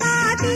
పాటి